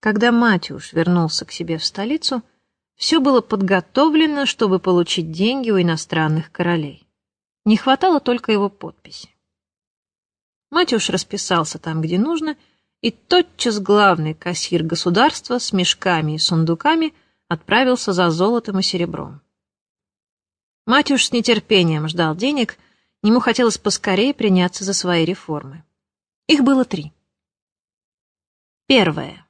Когда Матюш вернулся к себе в столицу, все было подготовлено, чтобы получить деньги у иностранных королей. Не хватало только его подписи. Матюш расписался там, где нужно, и тотчас главный кассир государства с мешками и сундуками отправился за золотом и серебром. Матюш с нетерпением ждал денег, ему хотелось поскорее приняться за свои реформы. Их было три. Первое.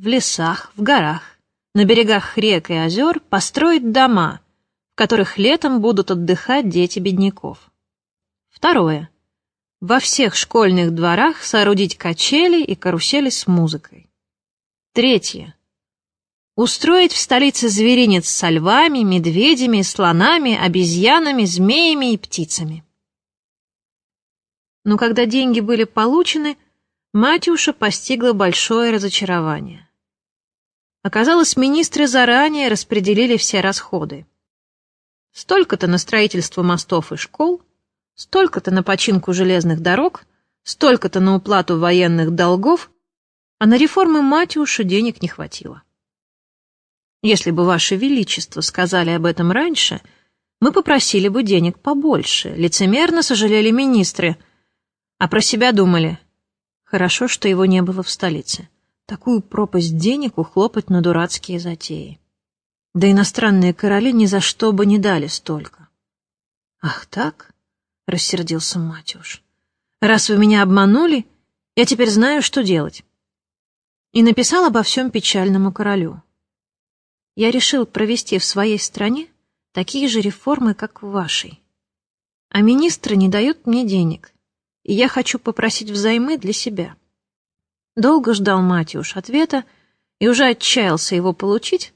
В лесах, в горах, на берегах рек и озер построить дома, в которых летом будут отдыхать дети бедняков. Второе. Во всех школьных дворах соорудить качели и карусели с музыкой. Третье. Устроить в столице зверинец со львами, медведями, слонами, обезьянами, змеями и птицами. Но когда деньги были получены, Матюша постигла большое разочарование. Оказалось, министры заранее распределили все расходы. Столько-то на строительство мостов и школ, столько-то на починку железных дорог, столько-то на уплату военных долгов, а на реформы Матюша денег не хватило. Если бы Ваше Величество сказали об этом раньше, мы попросили бы денег побольше, лицемерно сожалели министры, а про себя думали, Хорошо, что его не было в столице. Такую пропасть денег ухлопать на дурацкие затеи. Да иностранные короли ни за что бы не дали столько. «Ах так?» — рассердился Матюш. «Раз вы меня обманули, я теперь знаю, что делать». И написал обо всем печальному королю. Я решил провести в своей стране такие же реформы, как в вашей. А министры не дают мне денег, и я хочу попросить взаймы для себя. Долго ждал Матюш ответа и уже отчаялся его получить,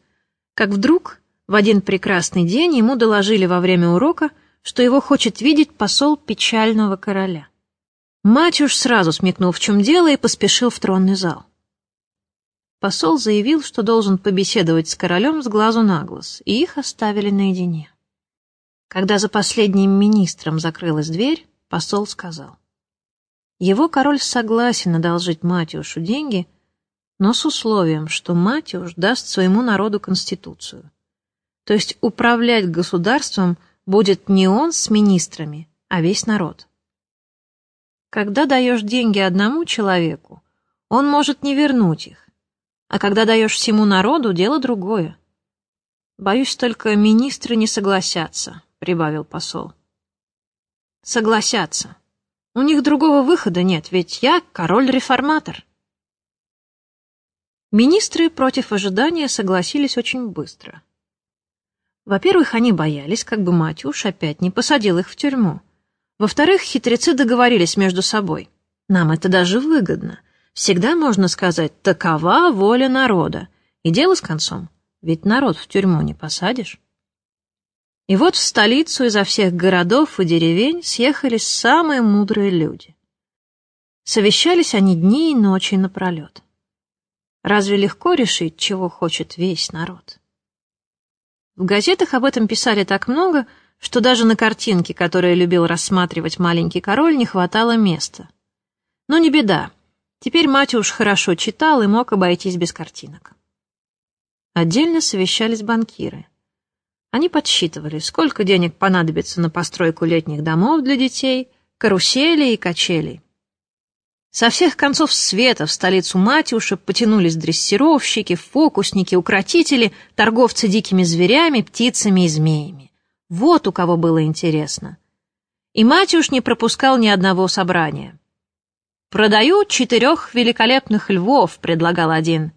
как вдруг в один прекрасный день ему доложили во время урока, что его хочет видеть посол печального короля. Матюш сразу смекнул, в чем дело, и поспешил в тронный зал. Посол заявил, что должен побеседовать с королем с глазу на глаз, и их оставили наедине. Когда за последним министром закрылась дверь, посол сказал. Его король согласен одолжить Матиушу деньги, но с условием, что Матиуш даст своему народу конституцию. То есть управлять государством будет не он с министрами, а весь народ. Когда даешь деньги одному человеку, он может не вернуть их, а когда даешь всему народу, дело другое. Боюсь, только министры не согласятся, прибавил посол. Согласятся. У них другого выхода нет, ведь я король-реформатор. Министры против ожидания согласились очень быстро. Во-первых, они боялись, как бы Матюш опять не посадил их в тюрьму. Во-вторых, хитрецы договорились между собой. Нам это даже выгодно. Всегда можно сказать «такова воля народа». И дело с концом. Ведь народ в тюрьму не посадишь. И вот в столицу изо всех городов и деревень съехались самые мудрые люди. Совещались они дни и ночи напролет. Разве легко решить, чего хочет весь народ? В газетах об этом писали так много, что даже на картинке, которую любил рассматривать маленький король, не хватало места. Но не беда. Теперь мать уж хорошо читал и мог обойтись без картинок. Отдельно совещались банкиры. Они подсчитывали, сколько денег понадобится на постройку летних домов для детей, карусели и качелей. Со всех концов света в столицу Матюша потянулись дрессировщики, фокусники, укротители, торговцы дикими зверями, птицами и змеями. Вот у кого было интересно. И Матюш не пропускал ни одного собрания. «Продаю четырех великолепных львов», — предлагал один.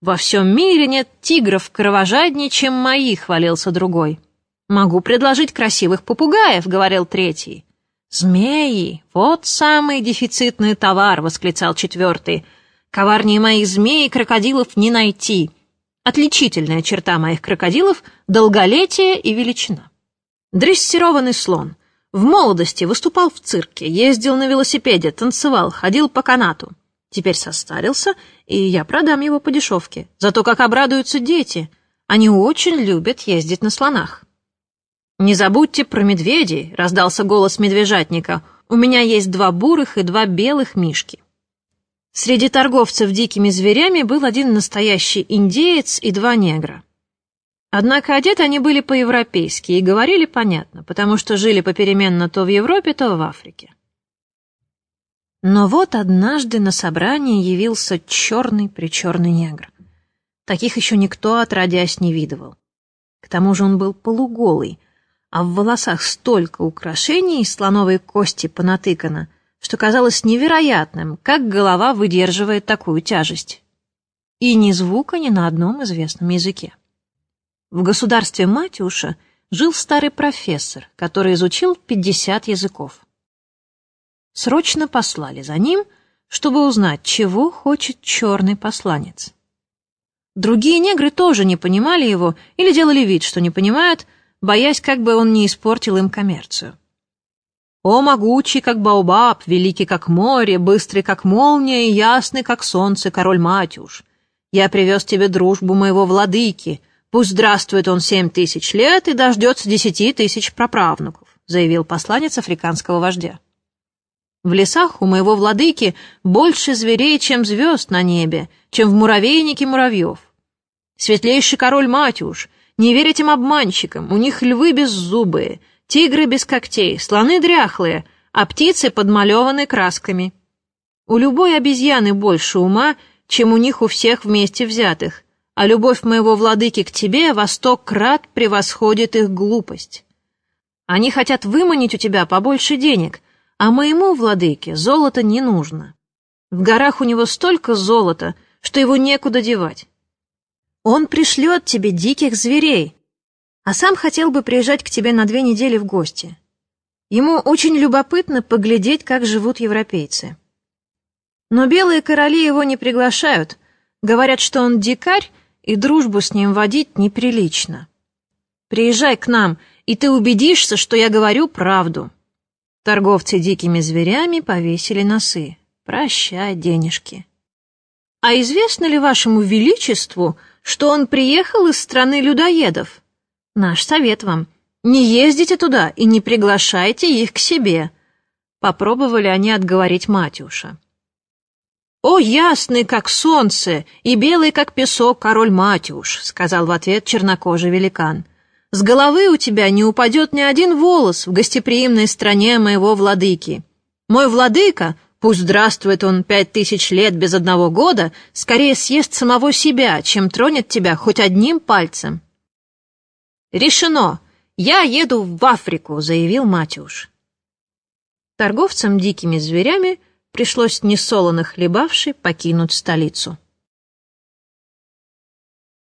«Во всем мире нет тигров кровожаднее, чем мои», — хвалился другой. «Могу предложить красивых попугаев», — говорил третий. «Змеи! Вот самый дефицитный товар!» — восклицал четвертый. «Коварнее моих змей крокодилов не найти. Отличительная черта моих крокодилов — долголетие и величина. Дрессированный слон. В молодости выступал в цирке, ездил на велосипеде, танцевал, ходил по канату. Теперь состарился, и я продам его по дешевке. Зато как обрадуются дети. Они очень любят ездить на слонах. «Не забудьте про медведей», — раздался голос медвежатника. «У меня есть два бурых и два белых мишки». Среди торговцев дикими зверями был один настоящий индеец и два негра. Однако одеты они были по-европейски и говорили понятно, потому что жили попеременно то в Европе, то в Африке. Но вот однажды на собрании явился черный-причерный негр. Таких еще никто, отродясь, не видывал. К тому же он был полуголый, а в волосах столько украшений из слоновой кости понатыкано, что казалось невероятным, как голова выдерживает такую тяжесть. И ни звука ни на одном известном языке. В государстве Матюша жил старый профессор, который изучил 50 языков. Срочно послали за ним, чтобы узнать, чего хочет черный посланец. Другие негры тоже не понимали его или делали вид, что не понимают, боясь, как бы он не испортил им коммерцию. «О, могучий, как Баобаб, великий, как море, быстрый, как молния и ясный, как солнце, король Матюш! Я привез тебе дружбу моего владыки, Пусть здравствует он семь тысяч лет и дождется десяти тысяч праправнуков, заявил посланец африканского вождя. В лесах у моего владыки больше зверей, чем звезд на небе, чем в муравейнике муравьев. Светлейший король Матюш, не верь этим обманщикам, у них львы беззубые, тигры без когтей, слоны дряхлые, а птицы подмалеваны красками. У любой обезьяны больше ума, чем у них у всех вместе взятых, а любовь моего владыки к тебе во сто крат превосходит их глупость. Они хотят выманить у тебя побольше денег, а моему владыке золото не нужно. В горах у него столько золота, что его некуда девать. Он пришлет тебе диких зверей, а сам хотел бы приезжать к тебе на две недели в гости. Ему очень любопытно поглядеть, как живут европейцы. Но белые короли его не приглашают, говорят, что он дикарь и дружбу с ним водить неприлично. Приезжай к нам, и ты убедишься, что я говорю правду. Торговцы дикими зверями повесили носы. Прощай, денежки. А известно ли вашему величеству, что он приехал из страны людоедов? Наш совет вам. Не ездите туда и не приглашайте их к себе. Попробовали они отговорить Матюша. «О, ясный, как солнце, и белый, как песок, король Матюш», — сказал в ответ чернокожий великан. «С головы у тебя не упадет ни один волос в гостеприимной стране моего владыки. Мой владыка, пусть здравствует он пять тысяч лет без одного года, скорее съест самого себя, чем тронет тебя хоть одним пальцем». «Решено! Я еду в Африку», — заявил Матюш. Торговцам дикими зверями — пришлось несолоно хлебавши покинуть столицу.